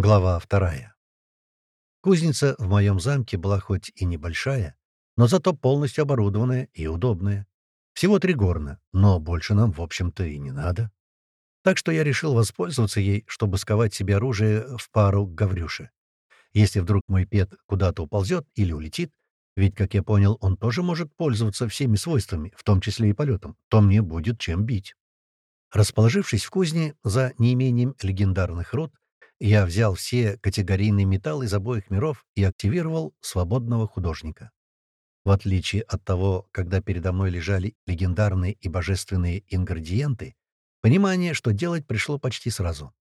Глава вторая. Кузница в моем замке была хоть и небольшая, но зато полностью оборудованная и удобная. Всего три горна, но больше нам, в общем-то, и не надо. Так что я решил воспользоваться ей, чтобы сковать себе оружие в пару к Гаврюше. Если вдруг мой пет куда-то уползет или улетит, ведь, как я понял, он тоже может пользоваться всеми свойствами, в том числе и полетом, то мне будет чем бить. Расположившись в кузне за неимением легендарных рот, я взял все категорийные металлы из обоих миров и активировал свободного художника. В отличие от того, когда передо мной лежали легендарные и божественные ингредиенты, понимание, что делать, пришло почти сразу.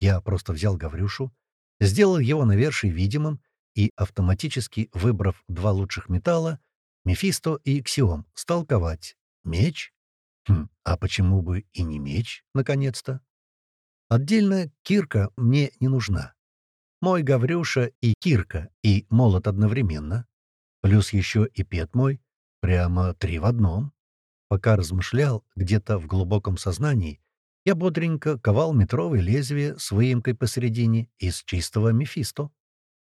Я просто взял Гаврюшу, сделал его навершие видимым и, автоматически выбрав два лучших металла, Мефисто и Ксиом, стал ковать. Меч? Хм, а почему бы и не меч, наконец-то? Отдельно кирка мне не нужна. Мой Гаврюша и кирка, и молот одновременно. Плюс еще и пет мой. Прямо три в одном. Пока размышлял, где-то в глубоком сознании, я бодренько ковал метровое лезвие с выемкой посередине из чистого мефисто.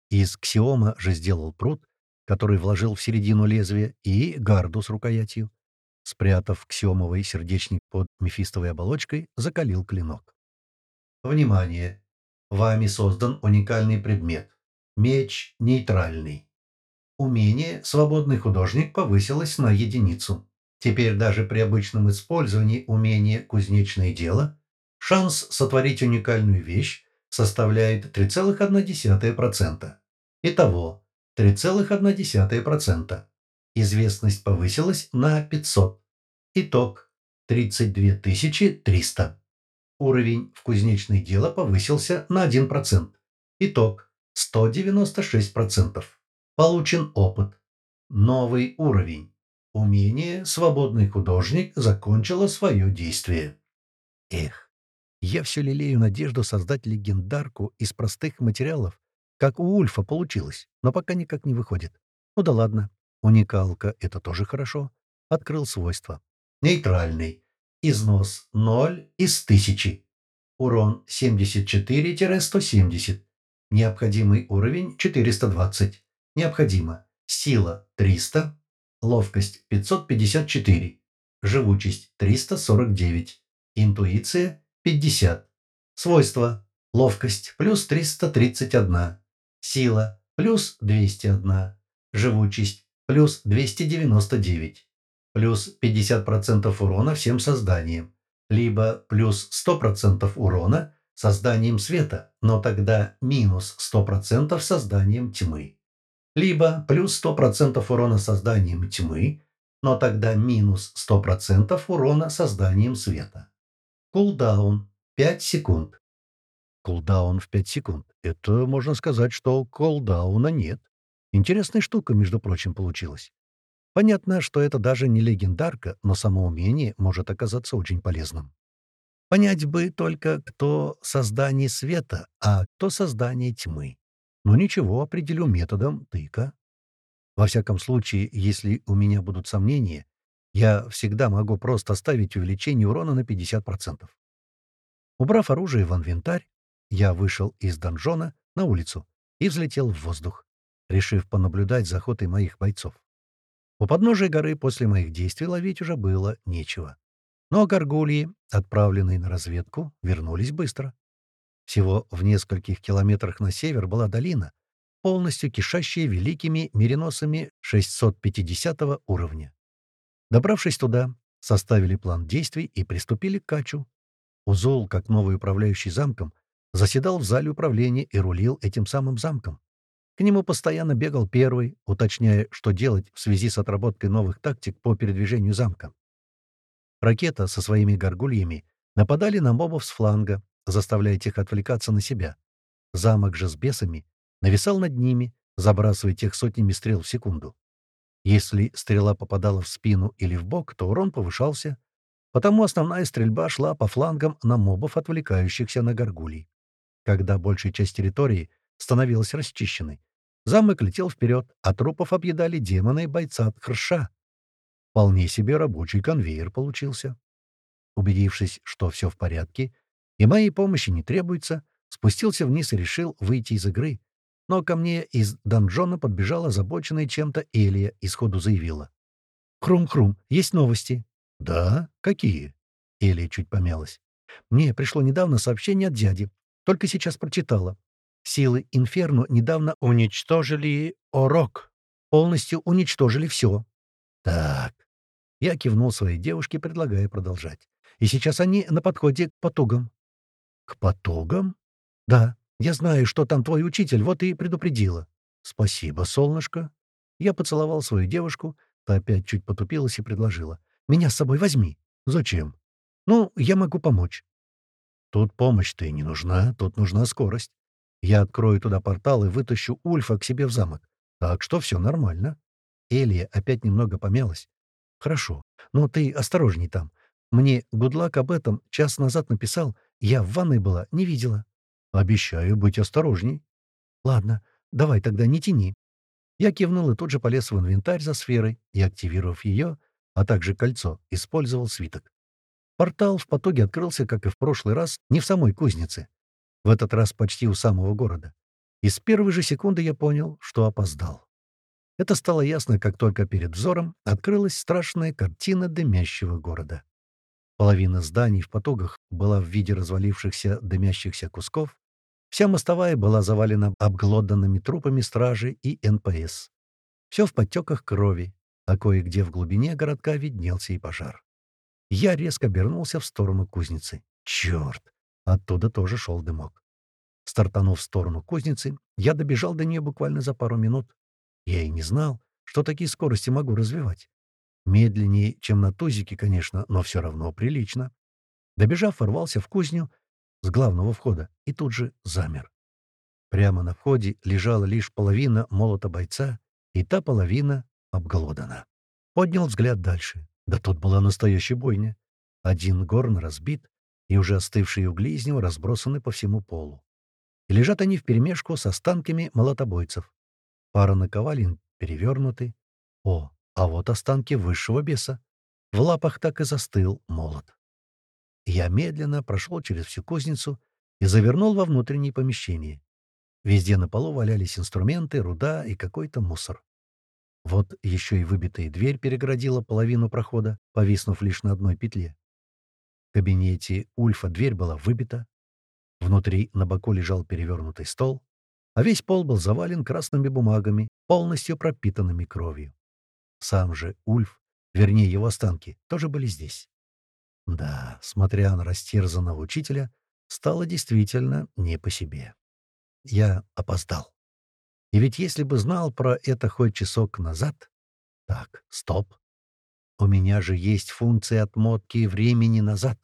Из ксиома же сделал пруд, который вложил в середину лезвия, и гарду с рукоятью. Спрятав ксиомовый сердечник под мефистовой оболочкой, закалил клинок. Внимание! Вами создан уникальный предмет. Меч нейтральный. Умение «Свободный художник» повысилось на единицу. Теперь даже при обычном использовании умения «Кузнечное дело» шанс сотворить уникальную вещь составляет 3,1%. Итого 3,1%. Известность повысилась на 500. Итог 32 300. Уровень в кузнечное дело повысился на 1%. Итог 196%. Получен опыт. Новый уровень. Умение «Свободный художник» закончило свое действие. Эх, я все лелею надежду создать легендарку из простых материалов, как у Ульфа получилось, но пока никак не выходит. Ну да ладно. Уникалка — это тоже хорошо. Открыл свойства. Нейтральный. Износ 0 из 1000. Урон 74-170. Необходимый уровень 420. Необходимо. Сила 300. Ловкость 554. Живучесть 349. Интуиция 50. Свойства. Ловкость плюс 331. Сила плюс 201. Живучесть плюс 299 плюс 50% урона всем созданиям, либо плюс 100% урона созданием света, но тогда минус 100% созданием тьмы. Либо плюс 100% урона созданием тьмы, но тогда минус 100% урона созданием света. Кулдаун 5 секунд. Кулдаун в 5 секунд. Это можно сказать, что кулдауна нет. Интересная штука, между прочим, получилась. Понятно, что это даже не легендарка, но само умение может оказаться очень полезным. Понять бы только, кто создание света, а кто создание тьмы. Но ничего, определю методом тыка. Во всяком случае, если у меня будут сомнения, я всегда могу просто оставить увеличение урона на 50%. Убрав оружие в инвентарь, я вышел из донжона на улицу и взлетел в воздух, решив понаблюдать за охотой моих бойцов. У подножия горы после моих действий ловить уже было нечего. Но горгульи, отправленные на разведку, вернулись быстро. Всего в нескольких километрах на север была долина, полностью кишащая великими мериносами 650 уровня. Добравшись туда, составили план действий и приступили к качу. Узол, как новый управляющий замком, заседал в зале управления и рулил этим самым замком. К нему постоянно бегал первый, уточняя, что делать в связи с отработкой новых тактик по передвижению замка. Ракета со своими горгульями нападали на мобов с фланга, заставляя тех отвлекаться на себя. Замок же с бесами нависал над ними, забрасывая тех сотнями стрел в секунду. Если стрела попадала в спину или в бок, то урон повышался, потому основная стрельба шла по флангам на мобов, отвлекающихся на горгулей. Когда большая часть территории становилась расчищенной, Замок летел вперед, а трупов объедали демоны и бойца от хрша. Вполне себе рабочий конвейер получился. Убедившись, что все в порядке, и моей помощи не требуется, Спустился вниз и решил выйти из игры. Но ко мне из донжона подбежала озабоченная чем-то Элия и сходу заявила. «Хрум-хрум, есть новости». «Да? Какие?» Элия чуть помялась. «Мне пришло недавно сообщение от дяди. Только сейчас прочитала. Силы Инферно недавно уничтожили Орок. Полностью уничтожили все. Так. Я кивнул своей девушке, предлагая продолжать. И сейчас они на подходе к потугам. К потугам? Да. Я знаю, что там твой учитель, вот и предупредила. Спасибо, солнышко. Я поцеловал свою девушку, та опять чуть потупилась и предложила. Меня с собой возьми. Зачем? Ну, я могу помочь. Тут помощь-то и не нужна, тут нужна скорость. Я открою туда портал и вытащу Ульфа к себе в замок. Так что все нормально. Элия опять немного помялась. «Хорошо, но ты осторожней там. Мне Гудлак об этом час назад написал. Я в ванной была, не видела». «Обещаю быть осторожней». «Ладно, давай тогда не тяни». Я кивнул и тут же полез в инвентарь за сферой и, активировав ее, а также кольцо, использовал свиток. Портал в потоке открылся, как и в прошлый раз, не в самой кузнице. В этот раз почти у самого города. И с первой же секунды я понял, что опоздал. Это стало ясно, как только перед взором открылась страшная картина дымящего города. Половина зданий в потогах была в виде развалившихся дымящихся кусков, вся мостовая была завалена обглоданными трупами стражи и НПС. Все в подтеках крови, а кое-где в глубине городка виднелся и пожар. Я резко обернулся в сторону кузницы. Черт! Оттуда тоже шел дымок. Стартанув в сторону кузницы, я добежал до нее буквально за пару минут. Я и не знал, что такие скорости могу развивать. Медленнее, чем на тузике, конечно, но все равно прилично. Добежав, ворвался в кузню с главного входа и тут же замер. Прямо на входе лежала лишь половина молота бойца, и та половина обглодана. Поднял взгляд дальше. Да тут была настоящая бойня. Один горн разбит, и уже остывшие угли из него разбросаны по всему полу. И лежат они вперемешку с останками молотобойцев. Пара наковалин перевернуты. О, а вот останки высшего беса. В лапах так и застыл молот. Я медленно прошел через всю кузницу и завернул во внутреннее помещение. Везде на полу валялись инструменты, руда и какой-то мусор. Вот еще и выбитая дверь перегородила половину прохода, повиснув лишь на одной петле. В кабинете Ульфа дверь была выбита. Внутри на боку лежал перевернутый стол, а весь пол был завален красными бумагами, полностью пропитанными кровью. Сам же Ульф, вернее его останки, тоже были здесь. Да, смотря на растерзанного учителя, стало действительно не по себе. Я опоздал. И ведь если бы знал про это хоть часок назад... Так, стоп. У меня же есть функция отмотки времени назад.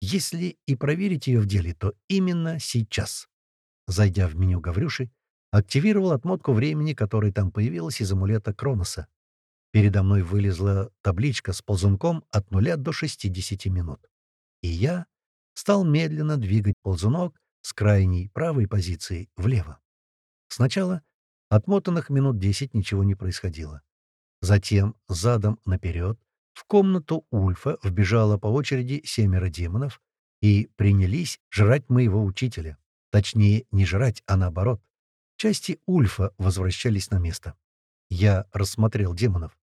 Если и проверить ее в деле, то именно сейчас. Зайдя в меню Гаврюши, активировал отмотку времени, которая там появилась из амулета Кроноса. Передо мной вылезла табличка с ползунком от 0 до 60 минут. И я стал медленно двигать ползунок с крайней правой позиции влево. Сначала Отмотанных минут десять ничего не происходило. Затем, задом наперед, в комнату Ульфа вбежало по очереди семеро демонов и принялись жрать моего учителя. Точнее, не жрать, а наоборот. Части Ульфа возвращались на место. Я рассмотрел демонов.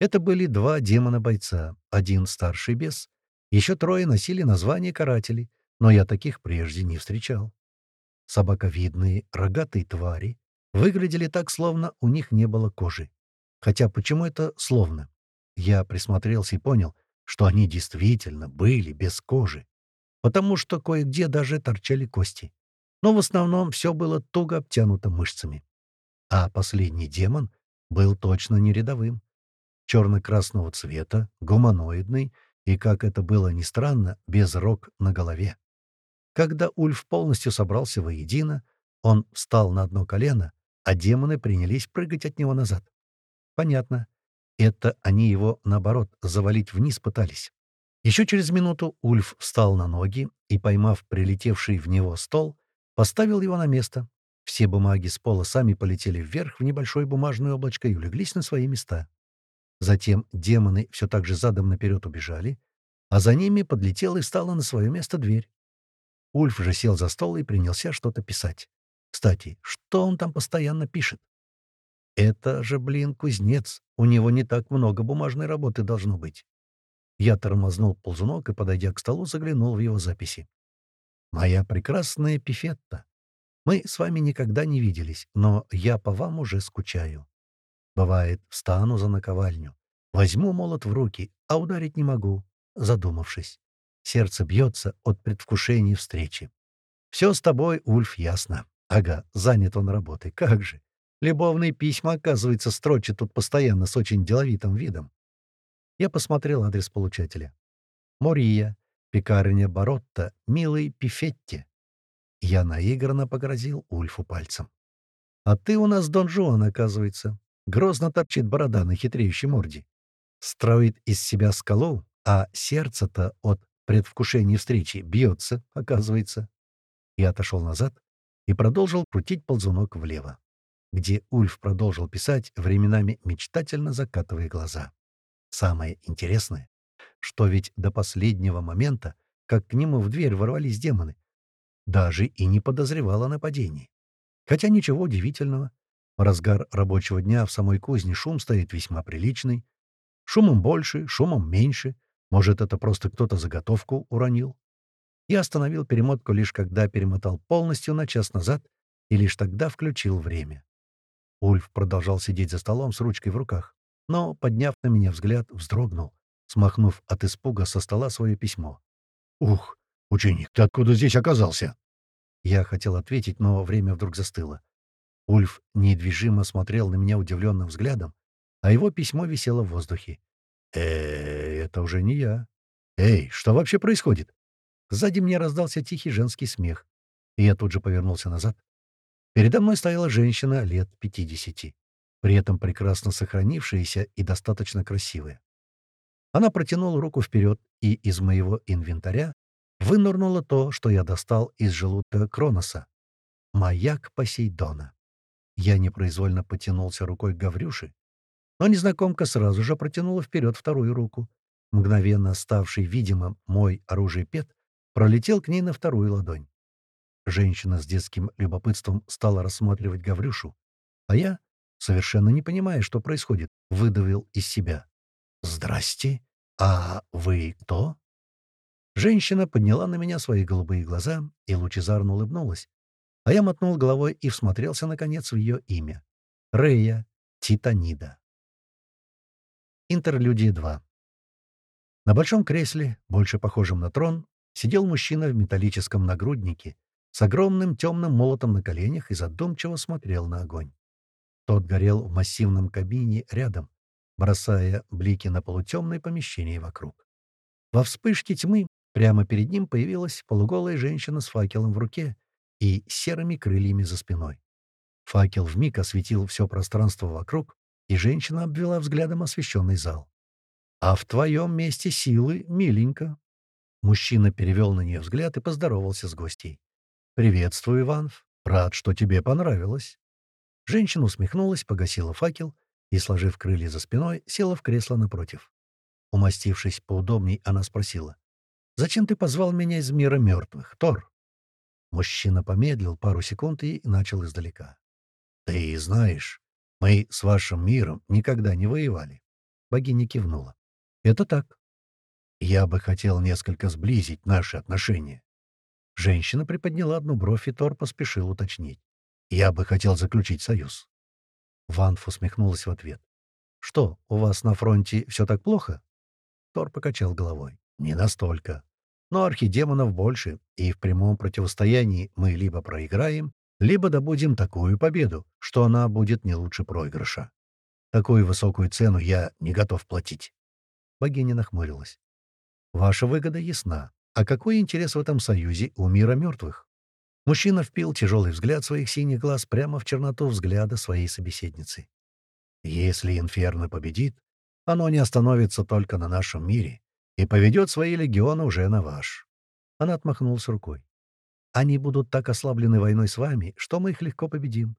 Это были два демона-бойца, один старший бес. Еще трое носили название карателей, но я таких прежде не встречал. Собаковидные, рогатые твари, выглядели так, словно у них не было кожи. Хотя почему это «словно»? Я присмотрелся и понял, что они действительно были без кожи, потому что кое-где даже торчали кости. Но в основном все было туго обтянуто мышцами. А последний демон был точно не рядовым. Черно-красного цвета, гуманоидный и, как это было ни странно, без рог на голове. Когда Ульф полностью собрался воедино, он встал на одно колено а демоны принялись прыгать от него назад. Понятно. Это они его, наоборот, завалить вниз пытались. Еще через минуту Ульф встал на ноги и, поймав прилетевший в него стол, поставил его на место. Все бумаги с пола сами полетели вверх в небольшое бумажное облачко и улеглись на свои места. Затем демоны все так же задом наперед убежали, а за ними подлетела и стала на свое место дверь. Ульф же сел за стол и принялся что-то писать. Кстати, что он там постоянно пишет? Это же, блин, кузнец. У него не так много бумажной работы должно быть. Я тормознул ползунок и, подойдя к столу, заглянул в его записи. «Моя прекрасная Пифетта, мы с вами никогда не виделись, но я по вам уже скучаю. Бывает, встану за наковальню, возьму молот в руки, а ударить не могу, задумавшись. Сердце бьется от предвкушения встречи. Все с тобой, Ульф, ясно. Ага, занят он работой. Как же. Любовные письма, оказывается, строчит тут постоянно с очень деловитым видом. Я посмотрел адрес получателя. Мория, пекарня Баротта, милый Пифетти. Я наигранно погрозил Ульфу пальцем. «А ты у нас Дон Жуан, оказывается. Грозно торчит борода на хитреющей морде. Строит из себя скалу, а сердце-то от предвкушения встречи бьется, оказывается». Я отошел назад и продолжил крутить ползунок влево, где Ульф продолжил писать, временами мечтательно закатывая глаза. Самое интересное, что ведь до последнего момента, как к нему в дверь ворвались демоны, даже и не подозревал о нападении. Хотя ничего удивительного. В разгар рабочего дня в самой кузне шум стоит весьма приличный. Шумом больше, шумом меньше. Может, это просто кто-то заготовку уронил. Я остановил перемотку лишь когда перемотал полностью на час назад и лишь тогда включил время. Ульф продолжал сидеть за столом с ручкой в руках, но, подняв на меня взгляд, вздрогнул, смахнув от испуга со стола свое письмо. «Ух, «Ученик, ты откуда здесь оказался?» Я хотел ответить, но время вдруг застыло. Ульф недвижимо смотрел на меня удивленным взглядом, а его письмо висело в воздухе. э это уже не я. Эй, что вообще происходит?» Сзади мне раздался тихий женский смех, и я тут же повернулся назад. Передо мной стояла женщина лет пятидесяти, при этом прекрасно сохранившаяся и достаточно красивая. Она протянула руку вперед, и из моего инвентаря вынырнуло то, что я достал из желудка Кроноса. Маяк Посейдона. Я непроизвольно потянулся рукой к Гаврюше, но незнакомка сразу же протянула вперед вторую руку. Мгновенно ставший видимым мой оружие-пет пролетел к ней на вторую ладонь. Женщина с детским любопытством стала рассматривать Гаврюшу, а я, совершенно не понимая, что происходит, выдавил из себя. «Здрасте! А вы кто?» Женщина подняла на меня свои голубые глаза и лучезарно улыбнулась, а я мотнул головой и всмотрелся, наконец, в ее имя. Рея Титанида. Интерлюдия 2. На большом кресле, больше похожем на трон, сидел мужчина в металлическом нагруднике с огромным темным молотом на коленях и задумчиво смотрел на огонь. Тот горел в массивном кабине рядом, бросая блики на полутемное помещение вокруг. Во вспышке тьмы Прямо перед ним появилась полуголая женщина с факелом в руке и серыми крыльями за спиной. Факел вмиг осветил все пространство вокруг, и женщина обвела взглядом освещенный зал. «А в твоем месте силы, миленько!» Мужчина перевел на нее взгляд и поздоровался с гостей. «Приветствую, Иванов. Рад, что тебе понравилось». Женщина усмехнулась, погасила факел и, сложив крылья за спиной, села в кресло напротив. Умастившись поудобней, она спросила. Зачем ты позвал меня из мира мертвых, Тор?» Мужчина помедлил пару секунд и начал издалека. «Ты знаешь, мы с вашим миром никогда не воевали». Богиня кивнула. «Это так. Я бы хотел несколько сблизить наши отношения». Женщина приподняла одну бровь, и Тор поспешил уточнить. «Я бы хотел заключить союз». Ванф усмехнулась в ответ. «Что, у вас на фронте все так плохо?» Тор покачал головой. «Не настолько. Но архидемонов больше, и в прямом противостоянии мы либо проиграем, либо добудем такую победу, что она будет не лучше проигрыша. Такую высокую цену я не готов платить. Богиня нахмурилась. Ваша выгода ясна. А какой интерес в этом союзе у мира мертвых? Мужчина впил тяжелый взгляд своих синих глаз прямо в черноту взгляда своей собеседницы. Если Инферно победит, оно не остановится только на нашем мире, и поведет свои легионы уже на ваш». Она отмахнулась рукой. «Они будут так ослаблены войной с вами, что мы их легко победим.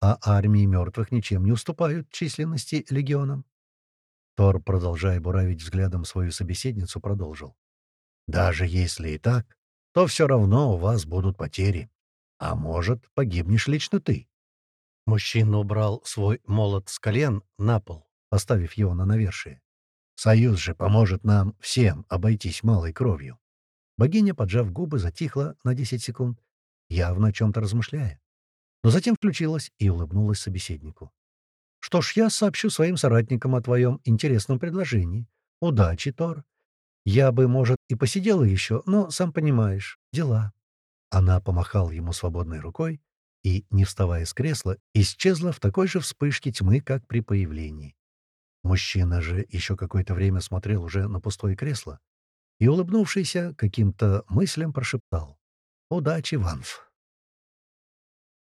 А армии мертвых ничем не уступают численности легионам». Тор, продолжая буравить взглядом свою собеседницу, продолжил. «Даже если и так, то все равно у вас будут потери. А может, погибнешь лично ты. Мужчина убрал свой молот с колен на пол, поставив его на навершие. Союз же поможет нам всем обойтись малой кровью. Богиня, поджав губы, затихла на 10 секунд, явно о чем-то размышляя. Но затем включилась и улыбнулась собеседнику. «Что ж, я сообщу своим соратникам о твоем интересном предложении. Удачи, Тор. Я бы, может, и посидела еще, но, сам понимаешь, дела». Она помахала ему свободной рукой и, не вставая с кресла, исчезла в такой же вспышке тьмы, как при появлении. Мужчина же еще какое-то время смотрел уже на пустое кресло и, улыбнувшийся, каким-то мыслям прошептал «Удачи, Ванф!»